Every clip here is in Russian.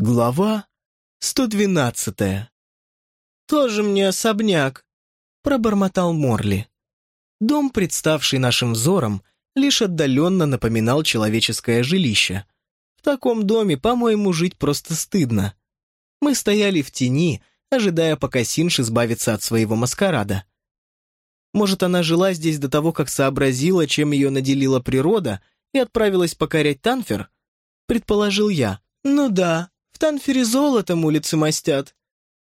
Глава 112 «Тоже мне особняк», — пробормотал Морли. Дом, представший нашим взором, лишь отдаленно напоминал человеческое жилище. В таком доме, по-моему, жить просто стыдно. Мы стояли в тени, ожидая, пока Синж избавится от своего маскарада. Может, она жила здесь до того, как сообразила, чем ее наделила природа, и отправилась покорять Танфер? Предположил я. Ну да, в Танфере золотом улицы мастят.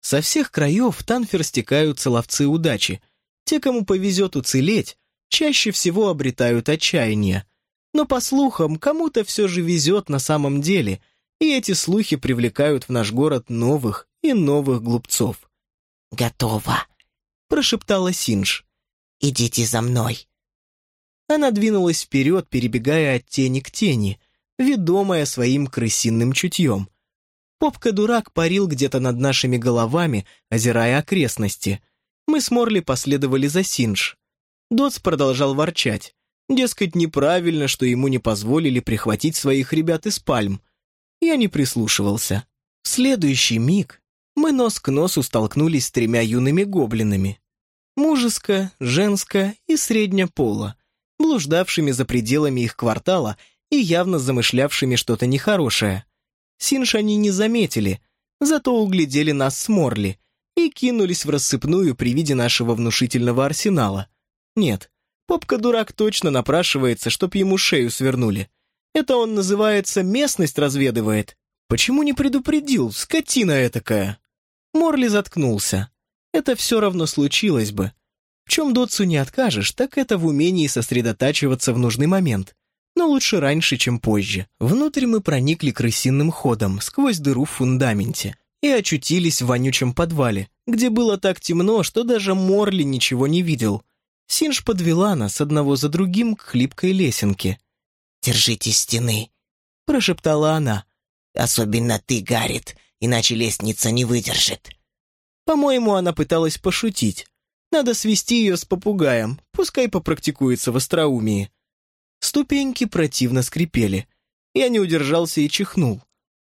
Со всех краев в Танфер стекаются ловцы удачи. Те, кому повезет уцелеть, чаще всего обретают отчаяние. Но, по слухам, кому-то все же везет на самом деле, и эти слухи привлекают в наш город новых и новых глупцов. «Готово», — прошептала Синж. «Идите за мной». Она двинулась вперед, перебегая от тени к тени, ведомая своим крысиным чутьем. Попка-дурак парил где-то над нашими головами, озирая окрестности. Мы с Морли последовали за Синж. Дотс продолжал ворчать. Дескать, неправильно, что ему не позволили прихватить своих ребят из пальм. Я не прислушивался. В следующий миг мы нос к носу столкнулись с тремя юными гоблинами. Мужеско, женско и средня пола, блуждавшими за пределами их квартала и явно замышлявшими что-то нехорошее. Синж они не заметили, зато углядели нас с Морли и кинулись в рассыпную при виде нашего внушительного арсенала. Нет, попка-дурак точно напрашивается, чтоб ему шею свернули. Это он называется местность разведывает. Почему не предупредил, скотина этакая? Морли заткнулся. Это все равно случилось бы. В чем Дотсу не откажешь, так это в умении сосредотачиваться в нужный момент но лучше раньше, чем позже. Внутрь мы проникли крысиным ходом, сквозь дыру в фундаменте, и очутились в вонючем подвале, где было так темно, что даже Морли ничего не видел. Синж подвела нас одного за другим к хлипкой лесенке. «Держитесь стены», — прошептала она. «Особенно ты, Гаррит, иначе лестница не выдержит». По-моему, она пыталась пошутить. Надо свести ее с попугаем, пускай попрактикуется в остроумии. Ступеньки противно скрипели. Я не удержался и чихнул.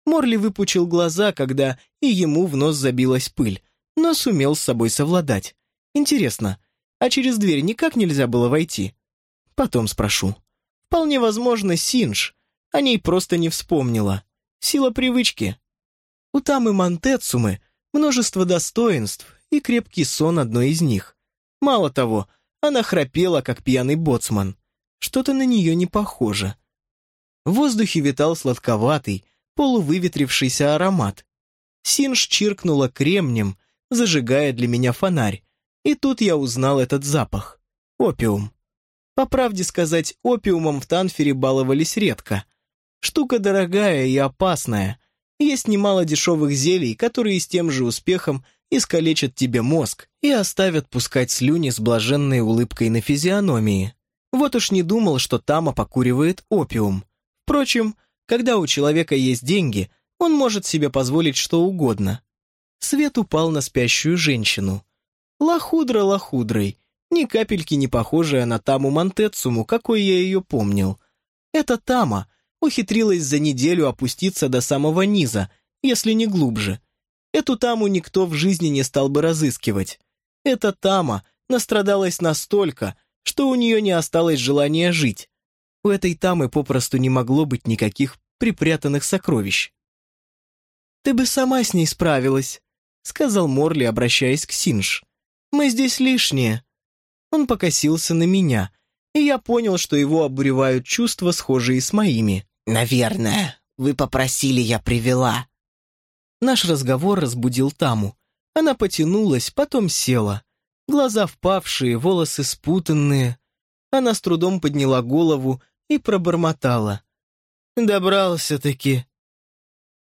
Морли выпучил глаза, когда и ему в нос забилась пыль, но сумел с собой совладать. Интересно, а через дверь никак нельзя было войти? Потом спрошу. Вполне возможно, Синж. О ней просто не вспомнила. Сила привычки. У Тамы Монтецумы множество достоинств и крепкий сон одной из них. Мало того, она храпела, как пьяный боцман. Что-то на нее не похоже. В воздухе витал сладковатый, полувыветрившийся аромат. Синж чиркнула кремнем, зажигая для меня фонарь, и тут я узнал этот запах. Опиум. По правде сказать, опиумом в Танфере баловались редко. Штука дорогая и опасная. Есть немало дешевых зелий, которые с тем же успехом искалечат тебе мозг и оставят пускать слюни с блаженной улыбкой на физиономии. Вот уж не думал, что Тама покуривает опиум. Впрочем, когда у человека есть деньги, он может себе позволить что угодно. Свет упал на спящую женщину. Лохудра лохудрой, ни капельки не похожая на Таму Монтецуму, какой я ее помнил. Эта Тама ухитрилась за неделю опуститься до самого низа, если не глубже. Эту Таму никто в жизни не стал бы разыскивать. Эта Тама настрадалась настолько, что у нее не осталось желания жить. У этой тамы попросту не могло быть никаких припрятанных сокровищ. «Ты бы сама с ней справилась», — сказал Морли, обращаясь к Синж. «Мы здесь лишние». Он покосился на меня, и я понял, что его обуревают чувства, схожие с моими. «Наверное, вы попросили, я привела». Наш разговор разбудил Таму. Она потянулась, потом села. Глаза впавшие, волосы спутанные. Она с трудом подняла голову и пробормотала. «Добрался-таки».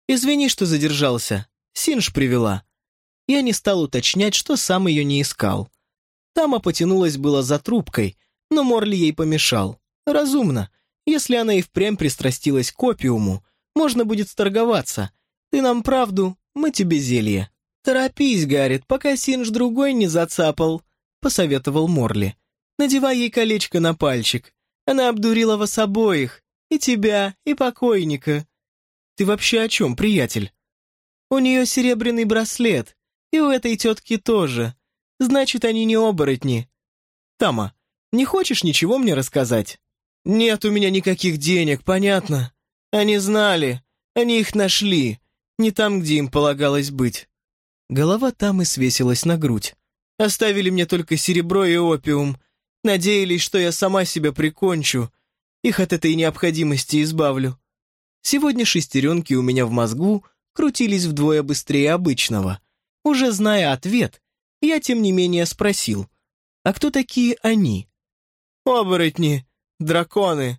«Извини, что задержался. Синж привела». Я не стал уточнять, что сам ее не искал. Тама потянулась было за трубкой, но Морли ей помешал. Разумно. Если она и впрямь пристрастилась к опиуму, можно будет сторговаться. Ты нам правду, мы тебе зелье. «Торопись, Гаррит, пока Синж другой не зацапал», — посоветовал Морли. «Надевай ей колечко на пальчик. Она обдурила вас обоих, и тебя, и покойника». «Ты вообще о чем, приятель?» У нее серебряный браслет, и у этой тетки тоже. Значит, они не оборотни. Тама, не хочешь ничего мне рассказать? Нет у меня никаких денег, понятно. Они знали, они их нашли, не там, где им полагалось быть. Голова Тамы свесилась на грудь. Оставили мне только серебро и опиум. Надеялись, что я сама себя прикончу. Их от этой необходимости избавлю. Сегодня шестеренки у меня в мозгу крутились вдвое быстрее обычного. Уже зная ответ, я тем не менее спросил, а кто такие они? Оборотни, драконы.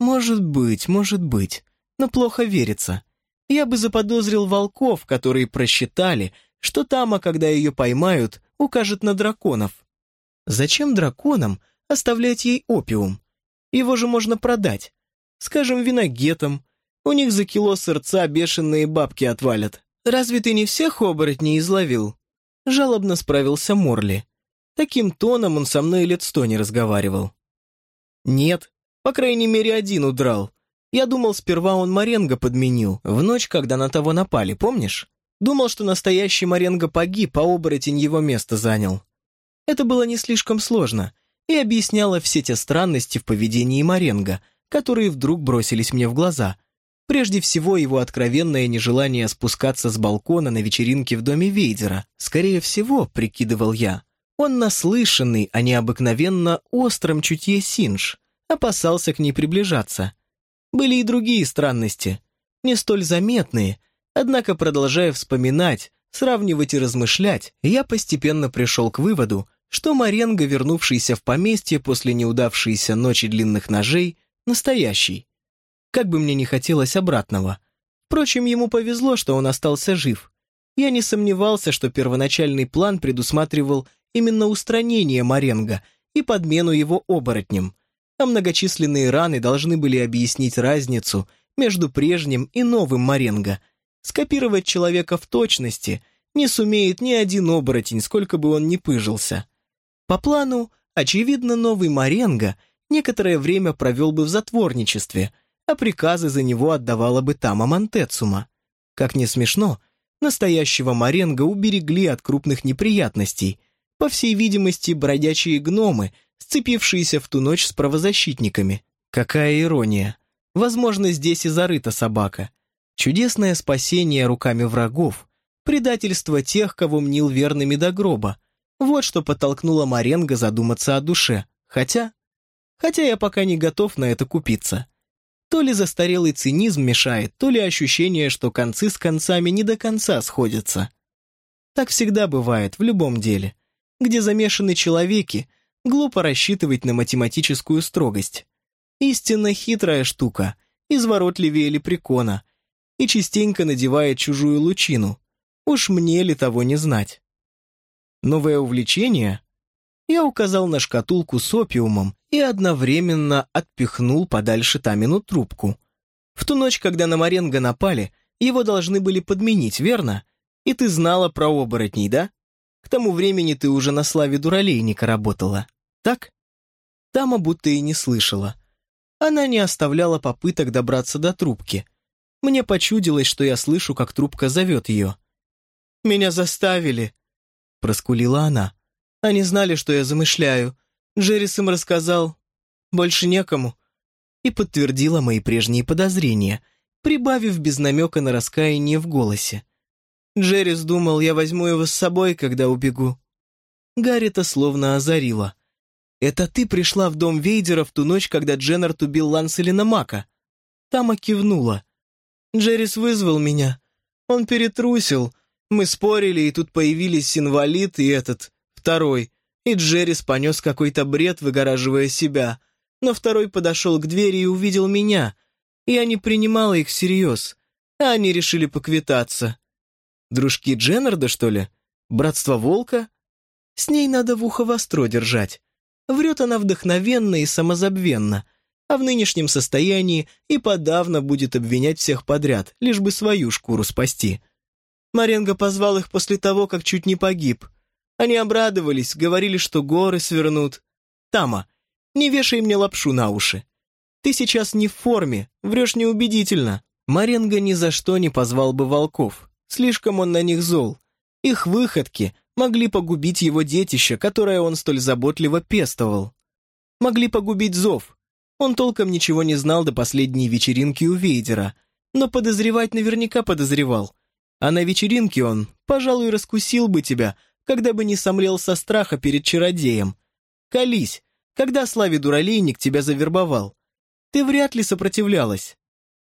Может быть, может быть, но плохо верится. Я бы заподозрил волков, которые просчитали, что Тама, когда ее поймают, укажет на драконов. Зачем драконам оставлять ей опиум? Его же можно продать. Скажем, виногетам. У них за кило сырца бешеные бабки отвалят. Разве ты не всех оборотней изловил? Жалобно справился Морли. Таким тоном он со мной лет сто не разговаривал. Нет, по крайней мере, один удрал. Я думал, сперва он Маренго подменил, в ночь, когда на того напали, помнишь? Думал, что настоящий Маренго погиб, а оборотень его место занял. Это было не слишком сложно и объясняло все те странности в поведении Маренго, которые вдруг бросились мне в глаза. Прежде всего, его откровенное нежелание спускаться с балкона на вечеринке в доме Вейдера. Скорее всего, прикидывал я, он наслышанный о необыкновенно остром чутье Синж, опасался к ней приближаться. Были и другие странности, не столь заметные, однако, продолжая вспоминать, сравнивать и размышлять, я постепенно пришел к выводу, что Маренго, вернувшийся в поместье после неудавшейся ночи длинных ножей, настоящий. Как бы мне не хотелось обратного. Впрочем, ему повезло, что он остался жив. Я не сомневался, что первоначальный план предусматривал именно устранение Маренго и подмену его оборотнем, а многочисленные раны должны были объяснить разницу между прежним и новым Маренго. Скопировать человека в точности не сумеет ни один оборотень, сколько бы он ни пыжился. По плану, очевидно, новый Маренго некоторое время провел бы в затворничестве, а приказы за него отдавала бы Тама Монтецума. Как не смешно, настоящего Маренго уберегли от крупных неприятностей – по всей видимости, бродячие гномы, сцепившиеся в ту ночь с правозащитниками. Какая ирония. Возможно, здесь и зарыта собака. Чудесное спасение руками врагов, предательство тех, кого мнил верными до гроба. Вот что подтолкнуло Маренго задуматься о душе. Хотя... Хотя я пока не готов на это купиться. То ли застарелый цинизм мешает, то ли ощущение, что концы с концами не до конца сходятся. Так всегда бывает в любом деле где замешаны человеки, глупо рассчитывать на математическую строгость. Истинно хитрая штука, изворотливее лепрекона, и частенько надевает чужую лучину. Уж мне ли того не знать? Новое увлечение? Я указал на шкатулку с опиумом и одновременно отпихнул подальше Тамину трубку. В ту ночь, когда на Маренго напали, его должны были подменить, верно? И ты знала про оборотней, да? К тому времени ты уже на славе дуралейника работала, так?» Тама будто и не слышала. Она не оставляла попыток добраться до трубки. Мне почудилось, что я слышу, как трубка зовет ее. «Меня заставили», — проскулила она. «Они знали, что я замышляю. Джеррис им рассказал. Больше некому». И подтвердила мои прежние подозрения, прибавив без намека на раскаяние в голосе. Джеррис думал, я возьму его с собой, когда убегу. Гарри-то словно озарила. «Это ты пришла в дом Вейдера в ту ночь, когда Дженнард убил Ланселина Мака?» Тама кивнула. «Джеррис вызвал меня. Он перетрусил. Мы спорили, и тут появились инвалид и этот, второй. И Джеррис понес какой-то бред, выгораживая себя. Но второй подошел к двери и увидел меня. Я не принимала их всерьез. А они решили поквитаться. Дружки Дженнарда, что ли? Братство Волка? С ней надо в ухо востро держать. Врет она вдохновенно и самозабвенно, а в нынешнем состоянии и подавно будет обвинять всех подряд, лишь бы свою шкуру спасти. Маренго позвал их после того, как чуть не погиб. Они обрадовались, говорили, что горы свернут. Тама, не вешай мне лапшу на уши. Ты сейчас не в форме, врешь неубедительно. Маренго ни за что не позвал бы волков. Слишком он на них зол. Их выходки могли погубить его детище, которое он столь заботливо пестовал. Могли погубить зов. Он толком ничего не знал до последней вечеринки у Вейдера, но подозревать наверняка подозревал. А на вечеринке он, пожалуй, раскусил бы тебя, когда бы не сомлел со страха перед чародеем. Колись, когда Славе Дуралейник тебя завербовал. Ты вряд ли сопротивлялась.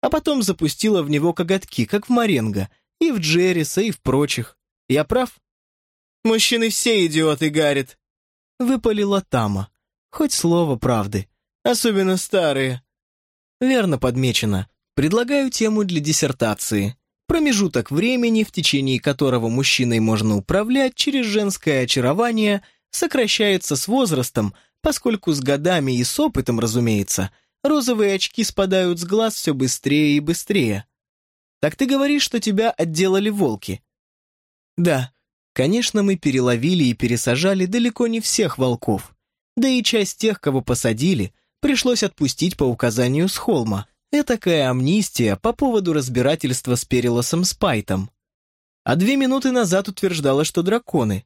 А потом запустила в него коготки, как в Маренго, и в Джерриса, и в прочих. Я прав? Мужчины все идиоты, Гаррит. Выпалила Тама. Хоть слово правды. Особенно старые. Верно подмечено. Предлагаю тему для диссертации. Промежуток времени, в течение которого мужчиной можно управлять через женское очарование, сокращается с возрастом, поскольку с годами и с опытом, разумеется, розовые очки спадают с глаз все быстрее и быстрее. Так ты говоришь, что тебя отделали волки? Да, конечно, мы переловили и пересажали далеко не всех волков. Да и часть тех, кого посадили, пришлось отпустить по указанию с холма. Этакая амнистия по поводу разбирательства с Перелосом Спайтом. А две минуты назад утверждала, что драконы.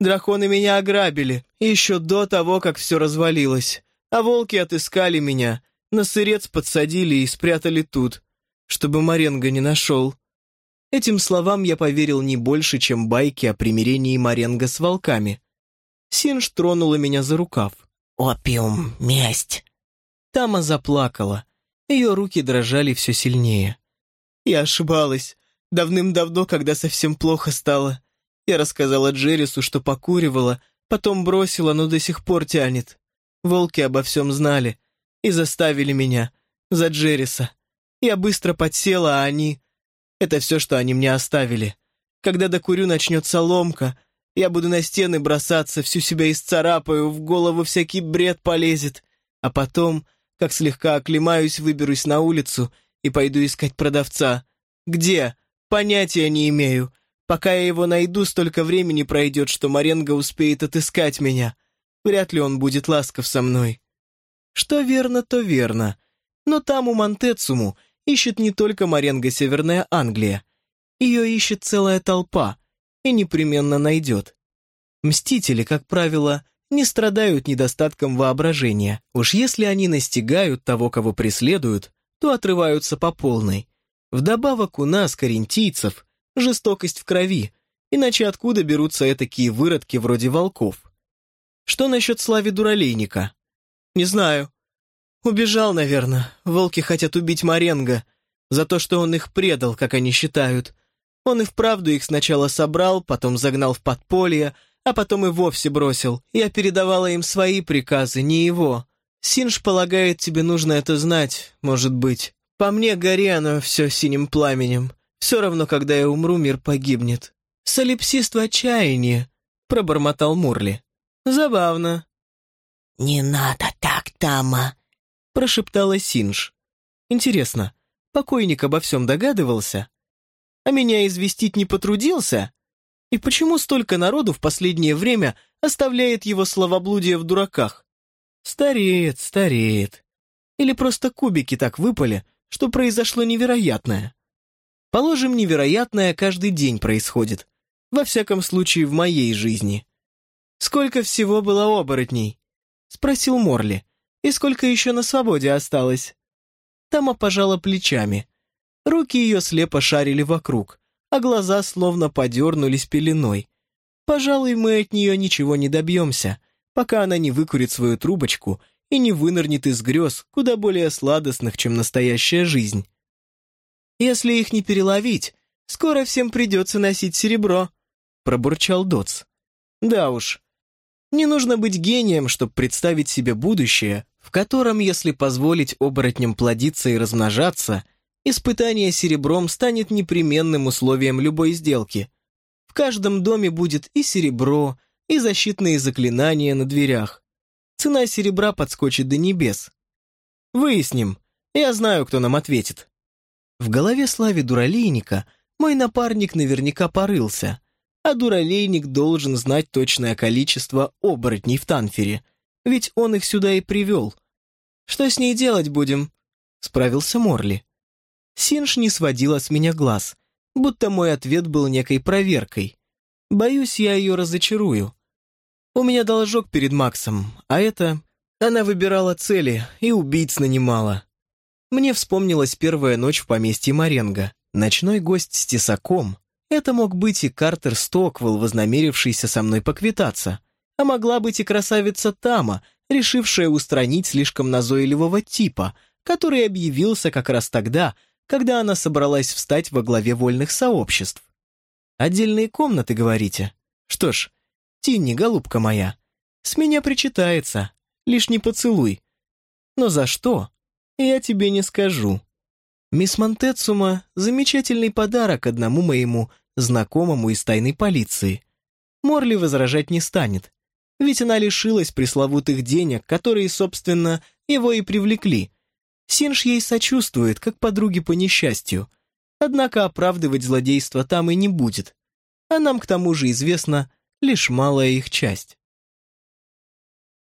Драконы меня ограбили, еще до того, как все развалилось. А волки отыскали меня, на сырец подсадили и спрятали тут, чтобы Маренго не нашел. Этим словам я поверил не больше, чем байки о примирении Маренго с волками. Синж тронула меня за рукав. «Опиум, месть!» Тама заплакала. Ее руки дрожали все сильнее. Я ошибалась. Давным-давно, когда совсем плохо стало. Я рассказала Джеррису, что покуривала, потом бросила, но до сих пор тянет. Волки обо всем знали и заставили меня. За Джерриса. Я быстро подсела, а они... Это все, что они мне оставили. Когда докурю начнется ломка, я буду на стены бросаться, всю себя исцарапаю, в голову всякий бред полезет. А потом, как слегка оклемаюсь, выберусь на улицу и пойду искать продавца. Где? Понятия не имею. Пока я его найду, столько времени пройдет, что Маренго успеет отыскать меня. Вряд ли он будет ласков со мной. Что верно, то верно. Но там у Монтецуму ищет не только Маренго Северная Англия. Ее ищет целая толпа — и непременно найдет. Мстители, как правило, не страдают недостатком воображения. Уж если они настигают того, кого преследуют, то отрываются по полной. Вдобавок у нас, карентийцев, жестокость в крови, иначе откуда берутся такие выродки вроде волков? Что насчет Слави Дуралейника? Не знаю. Убежал, наверное. Волки хотят убить Маренго за то, что он их предал, как они считают. Он и вправду их сначала собрал, потом загнал в подполье, а потом и вовсе бросил. Я передавала им свои приказы, не его. Синж полагает, тебе нужно это знать, может быть. По мне гори оно все синим пламенем. Все равно, когда я умру, мир погибнет. Солипсист в отчаянии, пробормотал Мурли. Забавно. «Не надо так, Тама», — прошептала Синж. Интересно, покойник обо всем догадывался? А меня известить не потрудился? И почему столько народу в последнее время оставляет его словоблудие в дураках? Стареет, стареет. Или просто кубики так выпали, что произошло невероятное. Положим, невероятное каждый день происходит. Во всяком случае, в моей жизни. «Сколько всего было оборотней?» — спросил Морли. «И сколько еще на свободе осталось?» Тама пожала плечами. Руки ее слепо шарили вокруг, а глаза словно подернулись пеленой. Пожалуй, мы от нее ничего не добьемся, пока она не выкурит свою трубочку и не вынырнет из грез, куда более сладостных, чем настоящая жизнь. «Если их не переловить, скоро всем придется носить серебро», — пробурчал Доц. «Да уж, не нужно быть гением, чтобы представить себе будущее, в котором, если позволить оборотням плодиться и размножаться, Испытание серебром станет непременным условием любой сделки. В каждом доме будет и серебро, и защитные заклинания на дверях. Цена серебра подскочит до небес. Выясним. Я знаю, кто нам ответит. В голове Слави Дуралейника мой напарник наверняка порылся, а Дуралейник должен знать точное количество оборотней в Танфере, ведь он их сюда и привел. Что с ней делать будем? Справился Морли. Синж не сводила с меня глаз. будто мой ответ был некой проверкой. Боюсь, я ее разочарую. У меня должок перед Максом, а это... Она выбирала цели и убийц нанимала. Мне вспомнилась первая ночь в поместье Маренго. Ночной гость с тесаком. Это мог быть и Картер Стоквелл, вознамерившийся со мной поквитаться. А могла быть и красавица Тама, решившая устранить слишком назойливого типа, который объявился как раз тогда, когда она собралась встать во главе вольных сообществ. Отдельные комнаты, говорите? Что ж, Тинни, голубка моя, с меня причитается, лишь не поцелуй. Но за что? Я тебе не скажу. Мисс Монтецума — замечательный подарок одному моему знакомому из тайной полиции. Морли возражать не станет, ведь она лишилась пресловутых денег, которые, собственно, его и привлекли. Синж ей сочувствует, как подруге по несчастью. Однако оправдывать злодейство там и не будет. А нам к тому же известна лишь малая их часть.